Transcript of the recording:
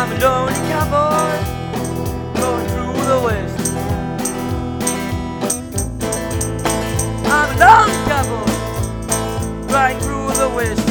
I'm a lonely cowboy going through the west. I'm a lonely cowboy right through the west.